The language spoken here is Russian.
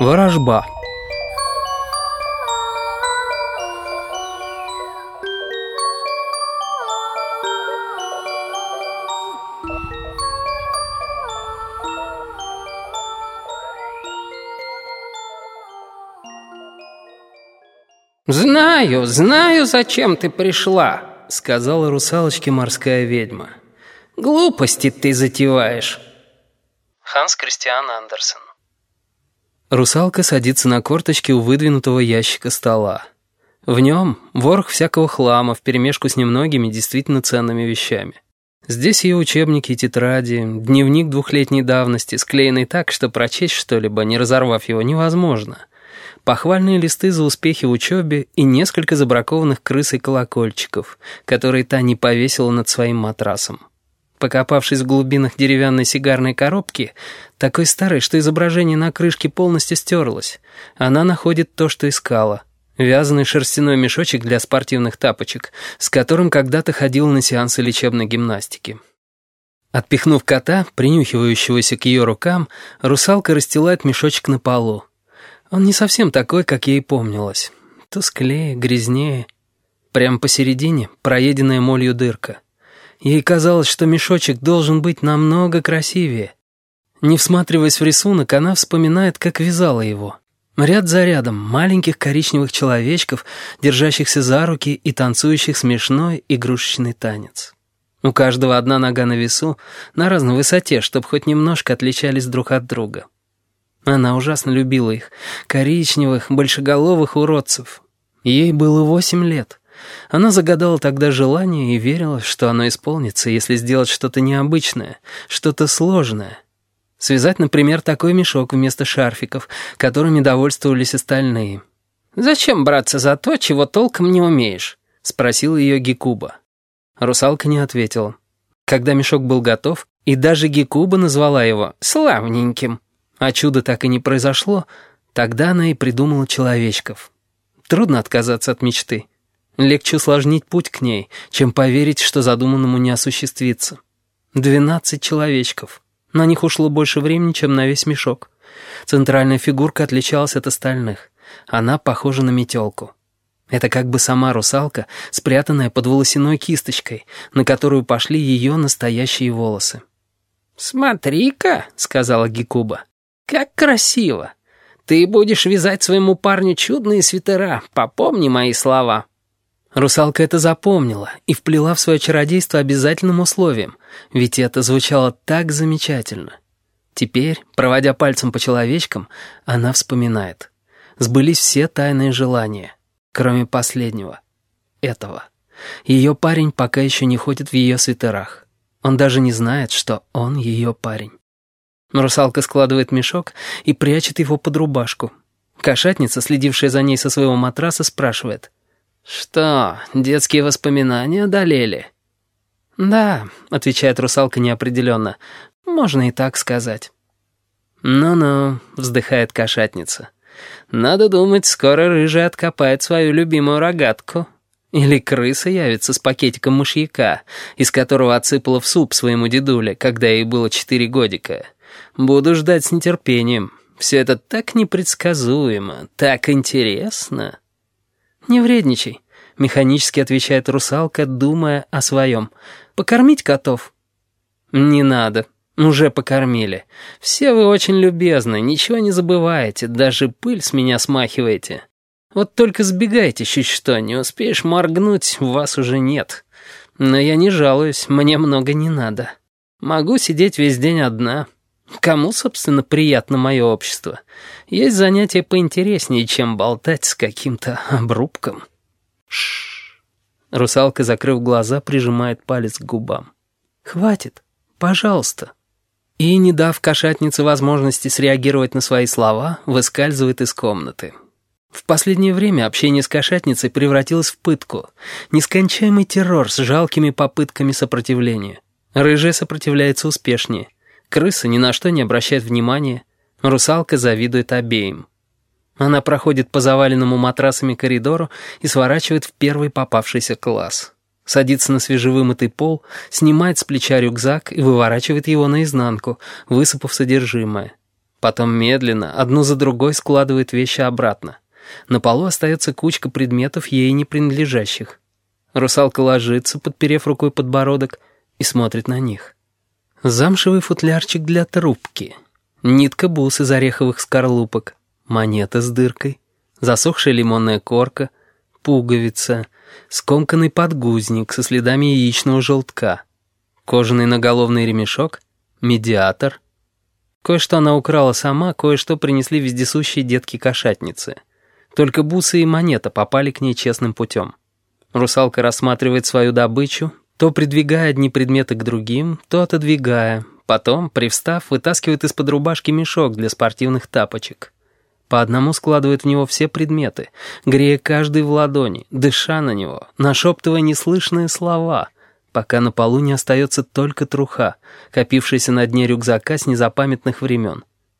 Ворожба. «Знаю, знаю, зачем ты пришла», — сказала русалочке морская ведьма. «Глупости ты затеваешь». Ханс Кристиан Андерсен Русалка садится на корточки у выдвинутого ящика стола. В нем ворох всякого хлама вперемешку с немногими действительно ценными вещами. Здесь ее учебники и тетради, дневник двухлетней давности, склеенный так, что прочесть что-либо, не разорвав его, невозможно. Похвальные листы за успехи в учебе и несколько забракованных крыс и колокольчиков, которые та не повесила над своим матрасом. Покопавшись в глубинах деревянной сигарной коробки, такой старой, что изображение на крышке полностью стерлось, она находит то, что искала. Вязаный шерстяной мешочек для спортивных тапочек, с которым когда-то ходила на сеансы лечебной гимнастики. Отпихнув кота, принюхивающегося к ее рукам, русалка расстилает мешочек на полу. Он не совсем такой, как ей помнилось. Тусклее, грязнее. Прямо посередине проеденная молью дырка — Ей казалось, что мешочек должен быть намного красивее. Не всматриваясь в рисунок, она вспоминает, как вязала его. Ряд за рядом маленьких коричневых человечков, держащихся за руки и танцующих смешной игрушечный танец. У каждого одна нога на весу, на разной высоте, чтобы хоть немножко отличались друг от друга. Она ужасно любила их, коричневых, большеголовых уродцев. Ей было восемь лет. Она загадала тогда желание и верила, что оно исполнится, если сделать что-то необычное, что-то сложное. Связать, например, такой мешок вместо шарфиков, которыми довольствовались остальные. «Зачем браться за то, чего толком не умеешь?» — спросил ее Гекуба. Русалка не ответила. Когда мешок был готов, и даже Гекуба назвала его «славненьким», а чудо так и не произошло, тогда она и придумала человечков. Трудно отказаться от мечты. Легче усложнить путь к ней, чем поверить, что задуманному не осуществится. Двенадцать человечков. На них ушло больше времени, чем на весь мешок. Центральная фигурка отличалась от остальных. Она похожа на метелку. Это как бы сама русалка, спрятанная под волосяной кисточкой, на которую пошли ее настоящие волосы. «Смотри-ка», — сказала Гекуба, — «как красиво! Ты будешь вязать своему парню чудные свитера, попомни мои слова». Русалка это запомнила и вплела в свое чародейство обязательным условием, ведь это звучало так замечательно. Теперь, проводя пальцем по человечкам, она вспоминает. Сбылись все тайные желания, кроме последнего. Этого. Ее парень пока еще не ходит в ее свитерах. Он даже не знает, что он ее парень. Русалка складывает мешок и прячет его под рубашку. Кошатница, следившая за ней со своего матраса, спрашивает — «Что, детские воспоминания одолели?» «Да», — отвечает русалка неопределенно, — «можно и так сказать». «Ну-ну», — вздыхает кошатница. «Надо думать, скоро рыжий откопает свою любимую рогатку. Или крыса явится с пакетиком мышьяка, из которого отсыпала в суп своему дедуле, когда ей было четыре годика. Буду ждать с нетерпением. Все это так непредсказуемо, так интересно». «Не вредничай», — механически отвечает русалка, думая о своем. «Покормить котов?» «Не надо. Уже покормили. Все вы очень любезны, ничего не забываете, даже пыль с меня смахиваете. Вот только сбегайте чуть что, не успеешь моргнуть, вас уже нет. Но я не жалуюсь, мне много не надо. Могу сидеть весь день одна». Кому, собственно, приятно мое общество? Есть занятия поинтереснее, чем болтать с каким-то обрубком. Шш. Русалка, закрыв глаза, прижимает палец к губам. Хватит, пожалуйста. И, не дав кошатнице возможности среагировать на свои слова, выскальзывает из комнаты. В последнее время общение с кошатницей превратилось в пытку. Нескончаемый террор с жалкими попытками сопротивления. Рыжая сопротивляется успешнее. Крыса ни на что не обращает внимания. Русалка завидует обеим. Она проходит по заваленному матрасами коридору и сворачивает в первый попавшийся класс. Садится на свежевымытый пол, снимает с плеча рюкзак и выворачивает его наизнанку, высыпав содержимое. Потом медленно, одну за другой складывает вещи обратно. На полу остается кучка предметов, ей не принадлежащих. Русалка ложится, подперев рукой подбородок, и смотрит на них. Замшевый футлярчик для трубки. Нитка бус из ореховых скорлупок. Монета с дыркой. Засохшая лимонная корка. Пуговица. Скомканный подгузник со следами яичного желтка. Кожаный наголовный ремешок. Медиатор. Кое-что она украла сама, кое-что принесли вездесущие детки-кошатницы. Только бусы и монета попали к ней честным путем. Русалка рассматривает свою добычу, то придвигая одни предметы к другим, то отодвигая. Потом, привстав, вытаскивает из-под рубашки мешок для спортивных тапочек. По одному складывает в него все предметы, грея каждый в ладони, дыша на него, нашептывая неслышные слова, пока на полу не остается только труха, копившаяся на дне рюкзака с незапамятных времен.